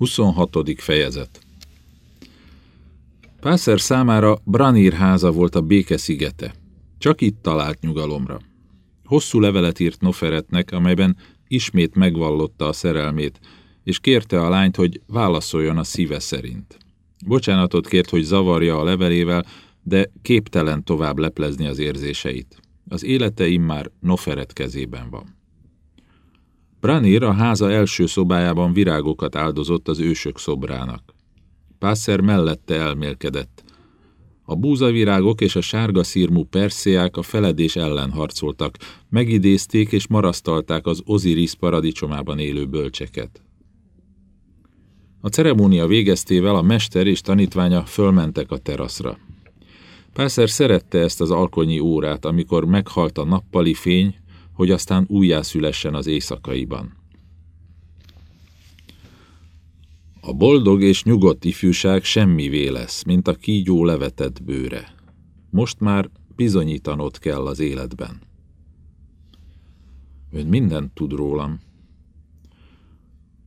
26. fejezet Pászer számára Branir háza volt a béke szigete. Csak itt talált nyugalomra. Hosszú levelet írt Noferetnek, amelyben ismét megvallotta a szerelmét, és kérte a lányt, hogy válaszoljon a szíve szerint. Bocsánatot kért, hogy zavarja a levelével, de képtelen tovább leplezni az érzéseit. Az élete immár Noferet kezében van. Branir a háza első szobájában virágokat áldozott az ősök szobrának. Pászer mellette elmélkedett. A búzavirágok és a sárga szírmú perszéák a feledés ellen harcoltak, megidézték és marasztalták az Osiris paradicsomában élő bölcseket. A ceremónia végeztével a mester és tanítványa fölmentek a teraszra. Pászer szerette ezt az alkonyi órát, amikor meghalt a nappali fény, hogy aztán újjászülessen az éjszakaiban. A boldog és nyugodt ifjúság semmivé lesz, mint a kígyó levetett bőre. Most már bizonyítanod kell az életben. Ön mindent tud rólam.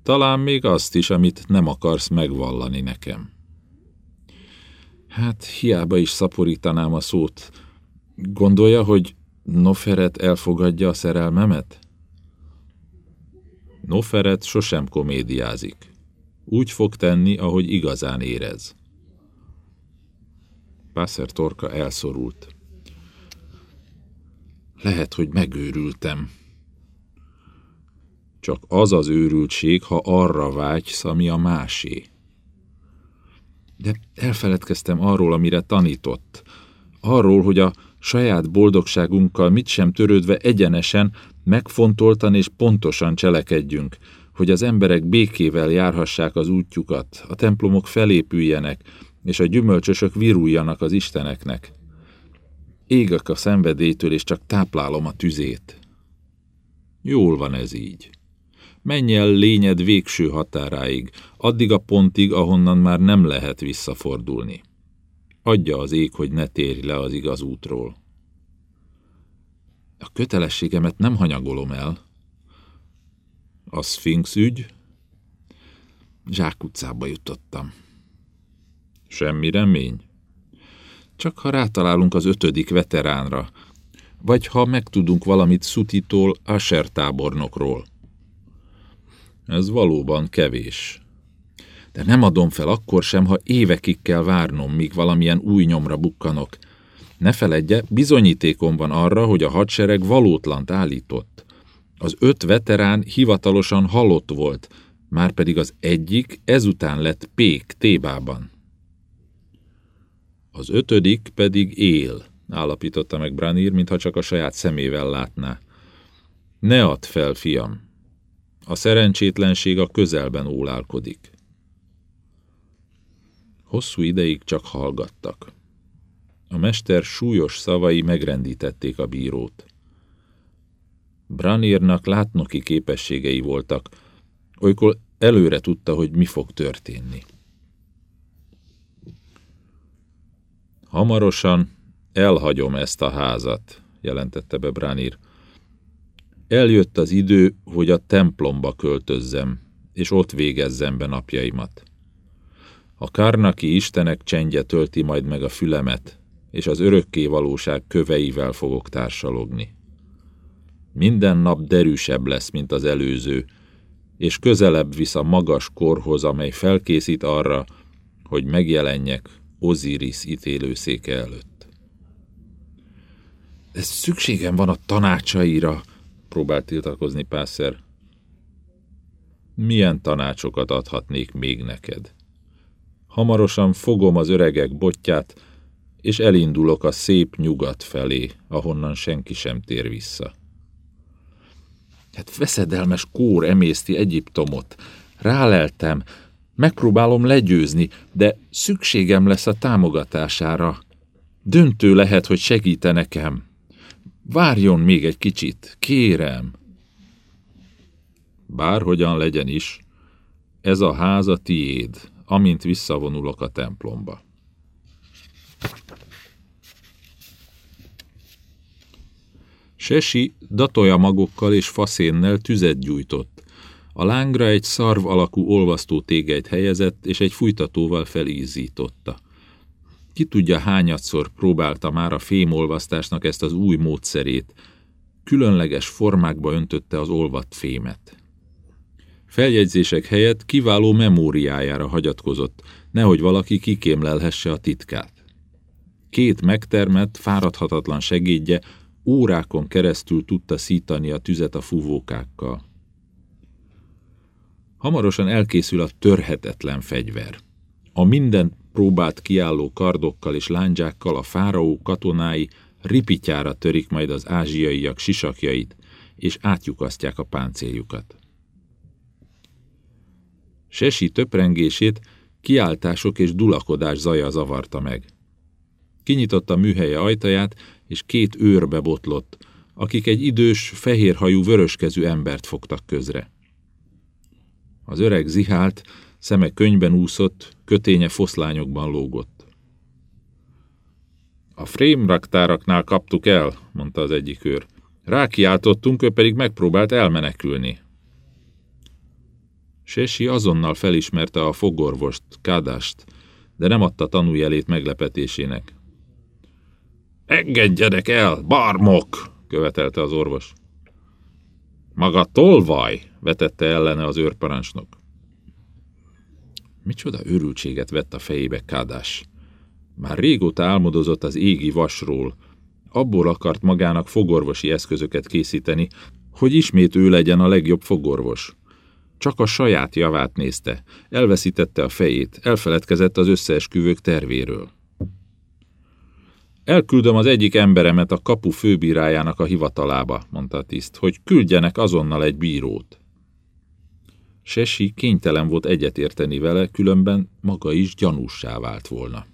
Talán még azt is, amit nem akarsz megvallani nekem. Hát hiába is szaporítanám a szót. Gondolja, hogy Noferet elfogadja a szerelmemet? Noferet sosem komédiázik. Úgy fog tenni, ahogy igazán érez. Pászer torka elszorult. Lehet, hogy megőrültem. Csak az az őrültség, ha arra vágysz, ami a másé. De elfeledkeztem arról, amire tanított. Arról, hogy a saját boldogságunkkal mit sem törődve egyenesen, megfontoltan és pontosan cselekedjünk, hogy az emberek békével járhassák az útjukat, a templomok felépüljenek, és a gyümölcsösök viruljanak az isteneknek. Égek a szenvedélytől, és csak táplálom a tüzét. Jól van ez így. Menj el lényed végső határáig, addig a pontig, ahonnan már nem lehet visszafordulni. Adja az ég, hogy ne térj le az igaz útról. A kötelességemet nem hanyagolom el. A Sphinx ügy? utcába jutottam. Semmi remény? Csak ha rátalálunk az ötödik veteránra, vagy ha megtudunk valamit Szutitól, Asher tábornokról. Ez valóban kevés. De nem adom fel akkor sem, ha évekig kell várnom, míg valamilyen új nyomra bukkanok. Ne feledje, bizonyítékom van arra, hogy a hadsereg valótlant állított. Az öt veterán hivatalosan halott volt, már pedig az egyik ezután lett pék Tébában. Az ötödik pedig él, állapította meg Branir, mintha csak a saját szemével látná. Ne add fel, fiam! A szerencsétlenség a közelben ólálkodik. Hosszú ideig csak hallgattak. A mester súlyos szavai megrendítették a bírót. Branírnak látnoki képességei voltak, olykor előre tudta, hogy mi fog történni. Hamarosan elhagyom ezt a házat, jelentette be Branir. Eljött az idő, hogy a templomba költözzem, és ott végezzem be napjaimat. A karnaki istenek csendje tölti majd meg a fülemet, és az örökké valóság köveivel fogok társalogni. Minden nap derűsebb lesz, mint az előző, és közelebb visz a magas korhoz, amely felkészít arra, hogy megjelenjek Osiris ítélőszéke előtt. Ez szükségem van a tanácsaira, próbált tiltakozni Pászer. Milyen tanácsokat adhatnék még neked? Hamarosan fogom az öregek botját, és elindulok a szép nyugat felé, ahonnan senki sem tér vissza. Hát veszedelmes kór emészti Egyiptomot. Ráleltem, megpróbálom legyőzni, de szükségem lesz a támogatására. Döntő lehet, hogy segíte nekem. Várjon még egy kicsit, kérem. Bárhogyan legyen is, ez a ház a tiéd, amint visszavonulok a templomba. Sesi datolja magokkal és faszénnel tüzet gyújtott, A lángra egy szarv alakú olvasztó tégelyt helyezett, és egy fújtatóval felízította. Ki tudja hányadszor próbálta már a fémolvasztásnak ezt az új módszerét. Különleges formákba öntötte az olvadt fémet. Feljegyzések helyett kiváló memóriájára hagyatkozott, nehogy valaki kikémlelhesse a titkát. Két megtermett, fáradhatatlan segédje órákon keresztül tudta szítani a tüzet a fúvókákkal. Hamarosan elkészül a törhetetlen fegyver. A minden próbált kiálló kardokkal és lándzsákkal a fáraó katonái ripityára törik majd az ázsiaiak sisakjait, és átjukasztják a páncéljukat. Sesi töprengését kiáltások és dulakodás zaja zavarta meg. Kinyitotta műhelye ajtaját, és két őrbe botlott, akik egy idős, fehérhajú, vöröskezű embert fogtak közre. Az öreg zihált, szeme könyben úszott, köténye foszlányokban lógott. A frame raktáraknál kaptuk el, mondta az egyik őr. Rákiáltottunk, ő pedig megpróbált elmenekülni. Sesi azonnal felismerte a fogorvost, Kádást, de nem adta tanújelét meglepetésének. Engedjenek el, barmok! követelte az orvos. Maga tolvaj, vetette ellene az őrparancsnok. Micsoda őrültséget vett a fejébe Kádás. Már régóta álmodozott az égi vasról. Abból akart magának fogorvosi eszközöket készíteni, hogy ismét ő legyen a legjobb fogorvos. Csak a saját javát nézte, elveszítette a fejét, elfeledkezett az összeesküvők tervéről. Elküldöm az egyik emberemet a kapu főbírájának a hivatalába, mondta a tiszt, hogy küldjenek azonnal egy bírót. Sesi kénytelen volt egyetérteni vele, különben maga is gyanússá vált volna.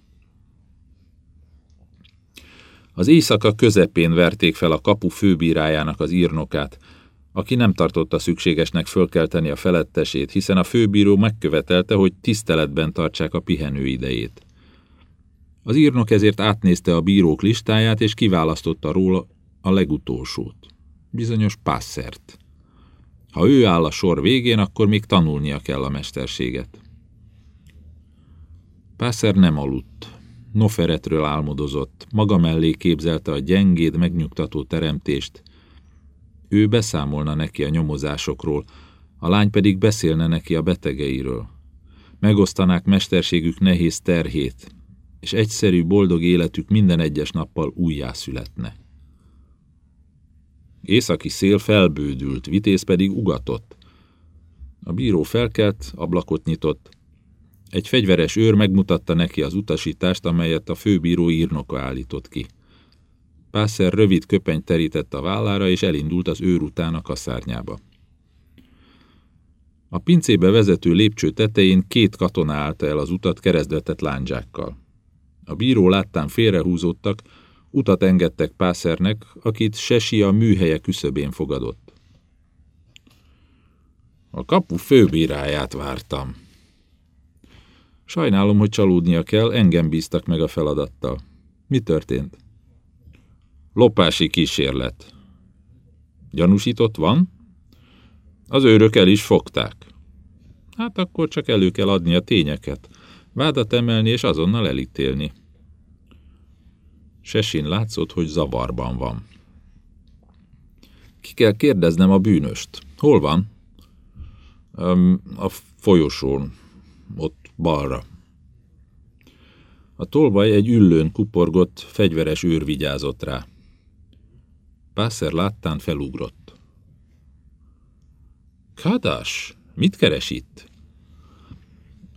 Az éjszaka közepén verték fel a kapu főbírájának az írnokát, aki nem tartotta szükségesnek fölkelteni a felettesét, hiszen a főbíró megkövetelte, hogy tiszteletben tartsák a pihenő idejét. Az írnok ezért átnézte a bírók listáját, és kiválasztotta róla a legutolsót. Bizonyos Passert. Ha ő áll a sor végén, akkor még tanulnia kell a mesterséget. Pászer nem aludt. Noferetről álmodozott, maga mellé képzelte a gyengéd, megnyugtató teremtést. Ő beszámolna neki a nyomozásokról, a lány pedig beszélne neki a betegeiről. Megosztanák mesterségük nehéz terhét, és egyszerű, boldog életük minden egyes nappal újjászületne. Északi szél felbődült, vitéz pedig ugatott. A bíró felkelt, ablakot nyitott. Egy fegyveres őr megmutatta neki az utasítást, amelyet a főbíró írnoka állított ki. Pászer rövid köpenyt terített a vállára, és elindult az őr után a kaszárnyába. A pincébe vezető lépcső tetején két katona állta el az utat keresztvetett lándzsákkal. A bíró láttán félrehúzódtak, utat engedtek Pászernek, akit Sesi a műhelye küszöbén fogadott. A kapu főbíráját vártam. Sajnálom, hogy csalódnia kell, engem bíztak meg a feladattal. Mi történt? Lopási kísérlet. Gyanúsított van? Az őrök el is fogták. Hát akkor csak elő kell adni a tényeket, vádat emelni és azonnal elítélni. Sesin látszott, hogy zavarban van. Ki kell kérdeznem a bűnöst. Hol van? A folyosón, ott balra. A tolvaj egy üllőn kuporgott, fegyveres őr vigyázott rá. Pászer láttán felugrott. Kadás, mit keres itt?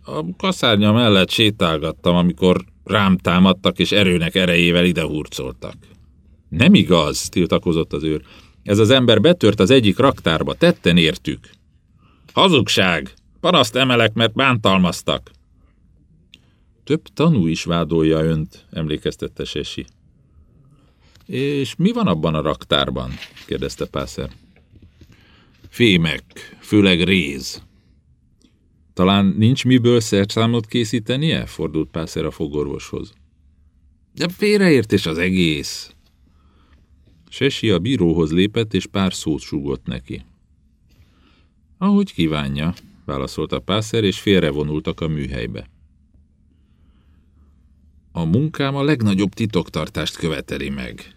A kaszárnya mellett sétálgattam, amikor Rám támadtak, és erőnek erejével ide hurcoltak. Nem igaz, tiltakozott az őr. Ez az ember betört az egyik raktárba, tetten értük. Hazugság! Paraszt emelek, mert bántalmaztak. Több tanú is vádolja önt, emlékeztette Sesi. És mi van abban a raktárban? kérdezte Pászer. Fémek, főleg réz. Talán nincs miből szerszámot készítenie? Fordult Pászer a fogorvoshoz. De félreértés az egész. Sesi a bíróhoz lépett, és pár szót súgott neki. Ahogy kívánja, válaszolta Pászer, és félrevonultak a műhelybe. A munkám a legnagyobb titoktartást követeli meg.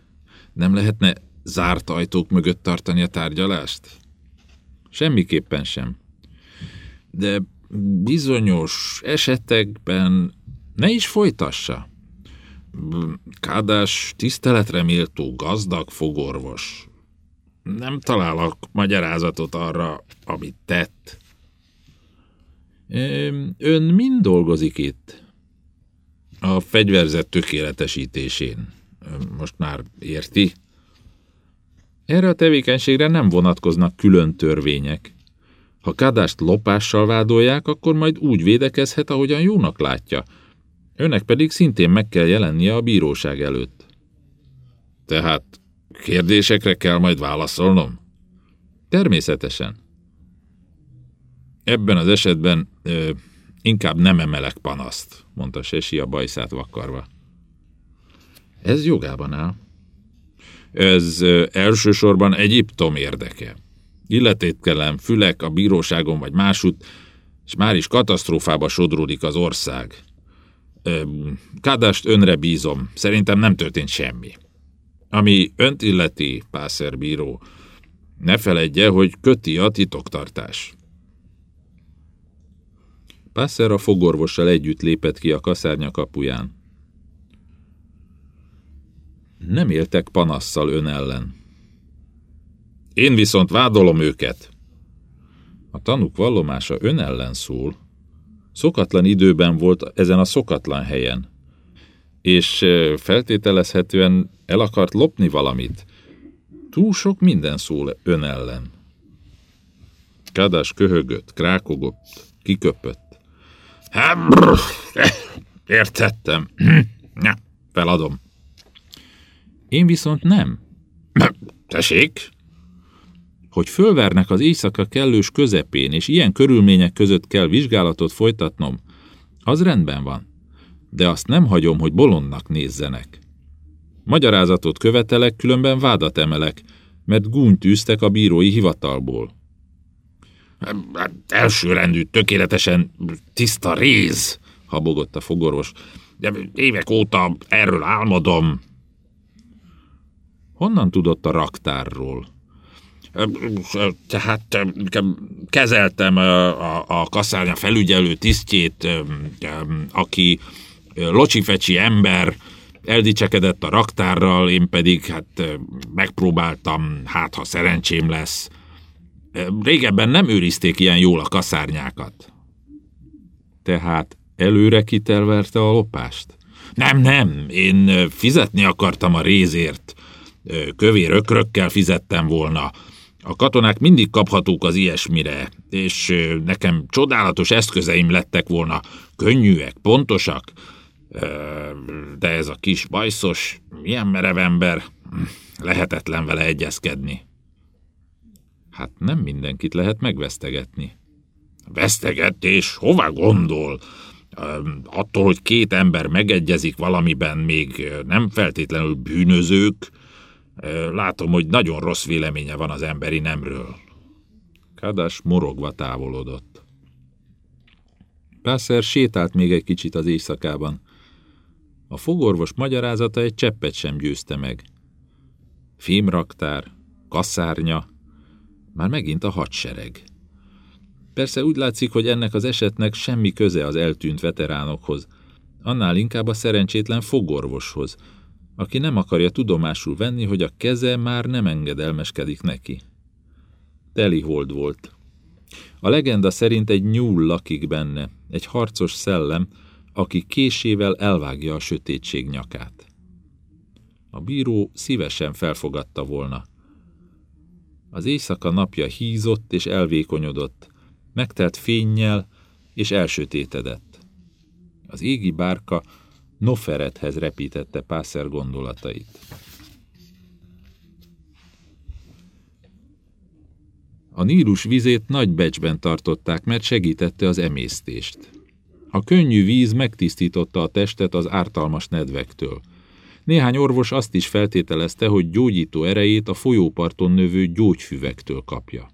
Nem lehetne zárt ajtók mögött tartani a tárgyalást? Semmiképpen sem. De bizonyos esetekben ne is folytassa. Kádás tiszteletre méltó gazdag fogorvos. Nem találok magyarázatot arra, amit tett. Ön mind dolgozik itt? A fegyverzet tökéletesítésén. Most már érti? Erre a tevékenységre nem vonatkoznak külön törvények. Ha Kadást lopással vádolják, akkor majd úgy védekezhet, ahogyan jónak látja. Önnek pedig szintén meg kell jelennie a bíróság előtt. Tehát kérdésekre kell majd válaszolnom? Természetesen. Ebben az esetben ö, inkább nem emelek panaszt, mondta Sesi a bajszát vakarva. Ez jogában áll. Ez elsősorban Egyiptom érdeke. Illetétkelem, fülek a bíróságon vagy másút, és már is katasztrófába sodródik az ország. Kádást önre bízom. Szerintem nem történt semmi. Ami önt illeti, pászerbíró, ne feledje, hogy köti a titoktartás. Pászer a fogorvossal együtt lépett ki a kaszárnya kapuján. Nem éltek panasszal ön ellen. Én viszont vádolom őket. A tanuk vallomása ön ellen szól. Szokatlan időben volt ezen a szokatlan helyen. És feltételezhetően el akart lopni valamit. Túl sok minden szól ön ellen. Kádás köhögött, krákogott, kiköpött. Értettem. Feladom. Én viszont nem. Tessék? hogy fölvernek az éjszaka kellős közepén, és ilyen körülmények között kell vizsgálatot folytatnom, az rendben van. De azt nem hagyom, hogy bolondnak nézzenek. Magyarázatot követelek, különben vádat emelek, mert gúnyt űztek a bírói hivatalból. Hát, elsőrendű, tökéletesen tiszta réz, habogott a fogorvos. De évek óta erről álmodom. Honnan tudott a raktárról? tehát kezeltem a, a kaszárnya felügyelő tisztjét, aki locsifecsi ember, eldicsekedett a raktárral, én pedig hát megpróbáltam, hát ha szerencsém lesz. Régebben nem őrizték ilyen jól a kaszárnyákat. Tehát előre kitelverte a lopást? Nem, nem, én fizetni akartam a rézért. Kövér ökrökkel fizettem volna. A katonák mindig kaphatók az ilyesmire, és nekem csodálatos eszközeim lettek volna, könnyűek, pontosak, de ez a kis bajszos, milyen merev ember, lehetetlen vele egyezkedni. Hát nem mindenkit lehet megvesztegetni. Vesztegetés? Hova gondol? Attól, hogy két ember megegyezik valamiben, még nem feltétlenül bűnözők, Látom, hogy nagyon rossz véleménye van az emberi nemről. Kádás morogva távolodott. Pászer sétált még egy kicsit az éjszakában. A fogorvos magyarázata egy cseppet sem győzte meg. Fémraktár, kaszárnya, már megint a hadsereg. Persze úgy látszik, hogy ennek az esetnek semmi köze az eltűnt veteránokhoz, annál inkább a szerencsétlen fogorvoshoz, aki nem akarja tudomásul venni, hogy a keze már nem engedelmeskedik neki. Teli hold volt. A legenda szerint egy nyúl lakik benne, egy harcos szellem, aki késével elvágja a sötétség nyakát. A bíró szívesen felfogadta volna. Az éjszaka napja hízott és elvékonyodott, megtelt fénnyel és elsötétedett. Az égi bárka Noferethez repítette Pászer gondolatait. A Nílus vizét nagy becsben tartották, mert segítette az emésztést. A könnyű víz megtisztította a testet az ártalmas nedvektől. Néhány orvos azt is feltételezte, hogy gyógyító erejét a folyóparton növő gyógyfüvektől kapja.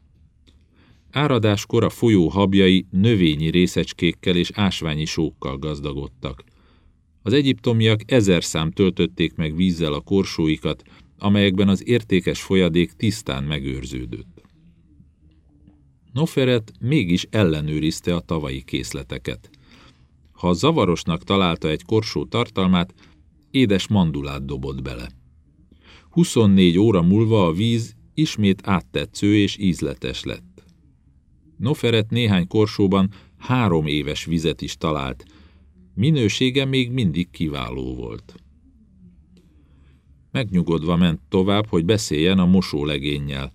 Áradáskor a folyó habjai növényi részecskékkel és ásványi sókkal gazdagodtak. Az egyiptomiak ezer szám töltötték meg vízzel a korsóikat, amelyekben az értékes folyadék tisztán megőrződött. Noferet mégis ellenőrizte a tavalyi készleteket. Ha zavarosnak találta egy korsó tartalmát, édes mandulát dobott bele. 24 óra múlva a víz ismét áttetsző és ízletes lett. Noferet néhány korsóban három éves vizet is talált, minősége még mindig kiváló volt. Megnyugodva ment tovább, hogy beszéljen a mosólegénnyel.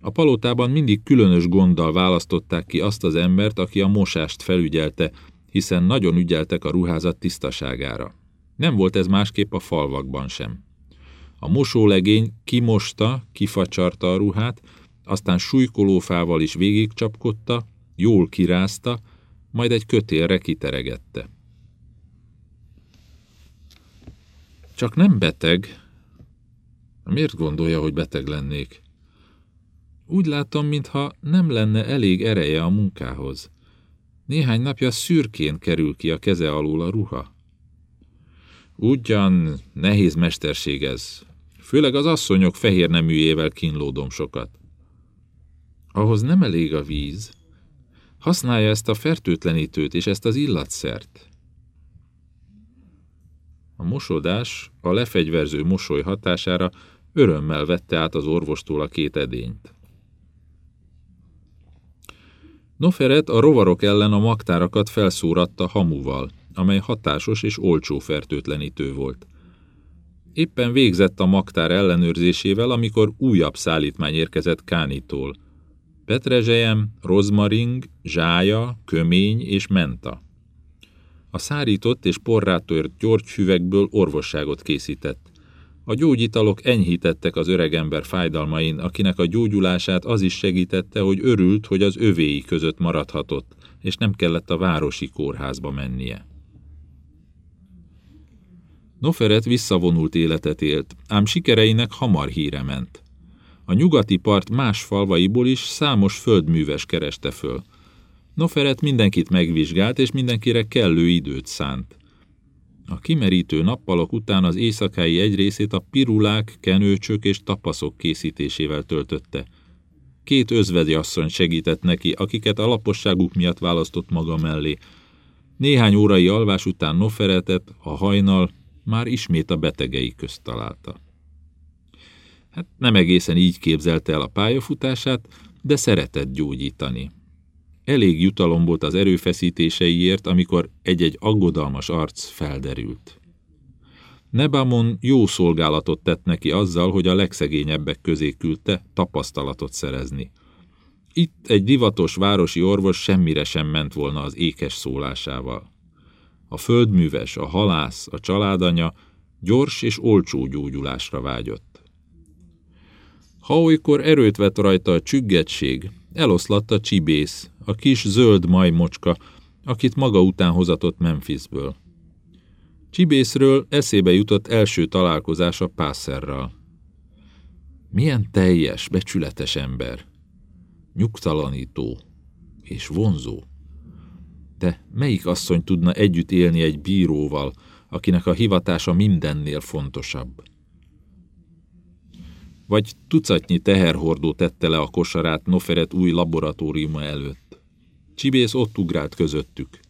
A palotában mindig különös gonddal választották ki azt az embert, aki a mosást felügyelte, hiszen nagyon ügyeltek a ruházat tisztaságára. Nem volt ez másképp a falvakban sem. A mosólegény kimosta, kifacsarta a ruhát, aztán súlykolófával is végigcsapkodta, jól kirázta, majd egy kötélre kiteregette. Csak nem beteg. Miért gondolja, hogy beteg lennék? Úgy látom, mintha nem lenne elég ereje a munkához. Néhány napja szürkén kerül ki a keze alól a ruha. Ugyan nehéz mesterség ez. Főleg az asszonyok fehér neműjével kínlódom sokat. Ahhoz nem elég a víz. Használja ezt a fertőtlenítőt és ezt az illatszert. A mosodás a lefegyverző mosoly hatására örömmel vette át az orvostól a két edényt. Noferet a rovarok ellen a magtárakat felszóratta hamuval, amely hatásos és olcsó fertőtlenítő volt. Éppen végzett a magtár ellenőrzésével, amikor újabb szállítmány érkezett Kánitól. Petrezselyem, rozmaring, zsája, kömény és menta. A szárított és porrátört györgyfüvekből orvosságot készített. A gyógyitalok enyhítettek az öregember fájdalmain, akinek a gyógyulását az is segítette, hogy örült, hogy az övéi között maradhatott, és nem kellett a városi kórházba mennie. Noferet visszavonult életet élt, ám sikereinek hamar híre ment. A nyugati part más falvaiból is számos földműves kereste föl. Noferet mindenkit megvizsgált, és mindenkire kellő időt szánt. A kimerítő nappalok után az éjszakái egy részét a pirulák, kenőcsök és tapaszok készítésével töltötte. Két özvedi asszony segített neki, akiket a miatt választott maga mellé. Néhány órai alvás után Noferetet, a hajnal, már ismét a betegei közt találta. Hát nem egészen így képzelte el a pályafutását, de szeretett gyógyítani. Elég jutalom volt az erőfeszítéseiért, amikor egy-egy aggodalmas arc felderült. Nebamon jó szolgálatot tett neki azzal, hogy a legszegényebbek közé küldte tapasztalatot szerezni. Itt egy divatos városi orvos semmire sem ment volna az ékes szólásával. A földműves, a halász, a családanya gyors és olcsó gyógyulásra vágyott. Ha olykor erőt vett rajta a csüggetség, eloszlatta Csibész, a kis zöld majmocska, akit maga után hozatott Memphisből. Csibészről eszébe jutott első találkozása Pásszerral. Milyen teljes, becsületes ember. Nyugtalanító és vonzó. De melyik asszony tudna együtt élni egy bíróval, akinek a hivatása mindennél fontosabb? Vagy tucatnyi teherhordó tette le a kosarát Noferet új laboratóriuma előtt. Csibész ott ugrált közöttük.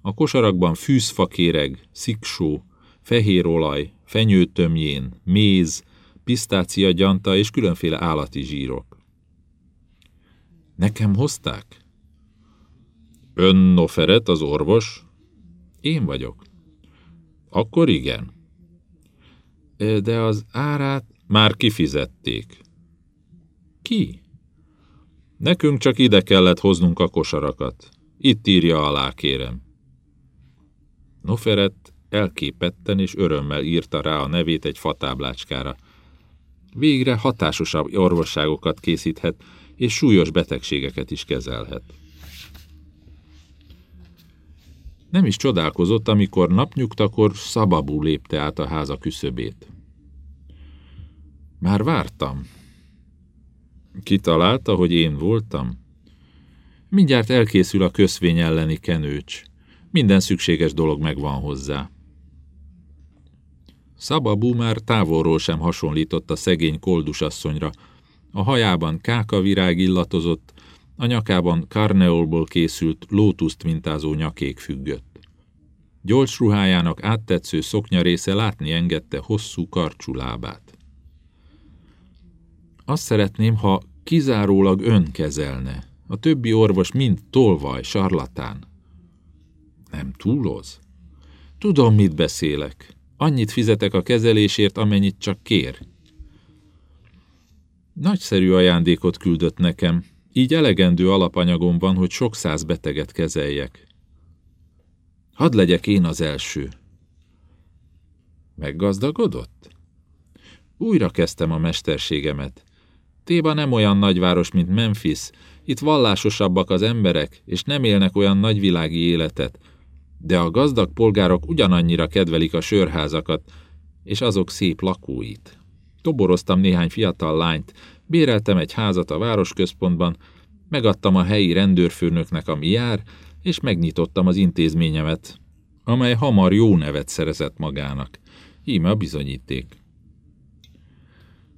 A kosarakban fűzfakéreg, sziksó, fehér olaj, fenyőtömjén, méz, pisztácia gyanta és különféle állati zsírok. Nekem hozták? Ön Noferet, az orvos? Én vagyok. Akkor igen. De az árát már kifizették. Ki? Nekünk csak ide kellett hoznunk a kosarakat. Itt írja alá, kérem. Noferet elképetten és örömmel írta rá a nevét egy fatáblácskára. Végre hatásosabb orvosságokat készíthet, és súlyos betegségeket is kezelhet. Nem is csodálkozott, amikor napnyugtakor szababú lépte át a háza küszöbét. Már vártam. Kitalálta, hogy én voltam? Mindjárt elkészül a köszvény elleni kenőcs. Minden szükséges dolog megvan hozzá. Szababú már távolról sem hasonlított a szegény koldusasszonyra. A hajában kákavirág illatozott, a nyakában karneolból készült lótuszt mintázó nyakék függött. Gyors ruhájának áttetsző szoknya része látni engedte hosszú karcsú lábát. Azt szeretném, ha kizárólag ön kezelne. A többi orvos mind tolvaj, sarlatán. Nem túloz? Tudom, mit beszélek. Annyit fizetek a kezelésért, amennyit csak kér. Nagyszerű ajándékot küldött nekem, így elegendő alapanyagom van, hogy sok száz beteget kezeljek. Hadd legyek én az első. Meggazdagodott? Újra kezdtem a mesterségemet. Téba nem olyan nagyváros, mint Memphis, itt vallásosabbak az emberek, és nem élnek olyan nagyvilági életet, de a gazdag polgárok ugyanannyira kedvelik a sörházakat, és azok szép lakóit. Toboroztam néhány fiatal lányt, béreltem egy házat a városközpontban, megadtam a helyi rendőrfőnöknek, ami jár, és megnyitottam az intézményemet, amely hamar jó nevet szerezett magának. Íme a bizonyíték.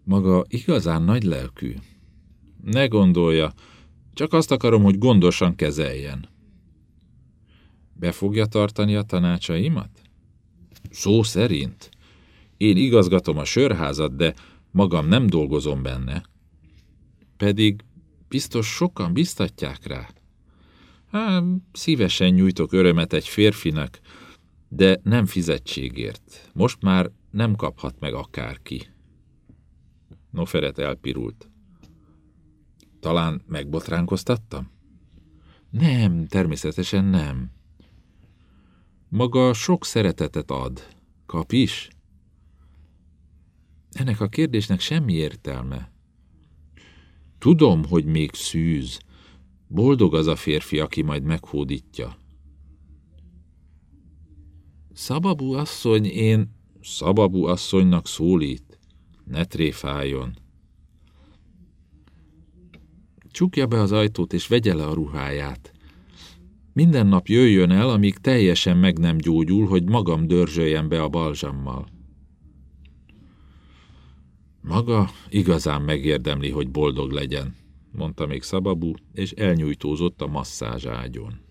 Maga igazán nagy lelkű. Ne gondolja, csak azt akarom, hogy gondosan kezeljen. Be fogja tartani a tanácsaimat? Szó szerint. Én igazgatom a sörházat, de magam nem dolgozom benne. Pedig biztos sokan biztatják rá. Há, szívesen nyújtok örömet egy férfinak, de nem fizetségért. Most már nem kaphat meg akárki. Noferet elpirult. Talán megbotránkoztattam? Nem, természetesen nem. Maga sok szeretetet ad. Kap is? Ennek a kérdésnek semmi értelme. Tudom, hogy még szűz. Boldog az a férfi, aki majd meghódítja. Szababú asszony, én Szababú asszonynak szólít. Ne tréfáljon. Csukja be az ajtót, és vegye le a ruháját. Minden nap jöjjön el, amíg teljesen meg nem gyógyul, hogy magam dörzsöljem be a balzsammal. Maga igazán megérdemli, hogy boldog legyen, mondta még Szababú, és elnyújtózott a masszázságyon.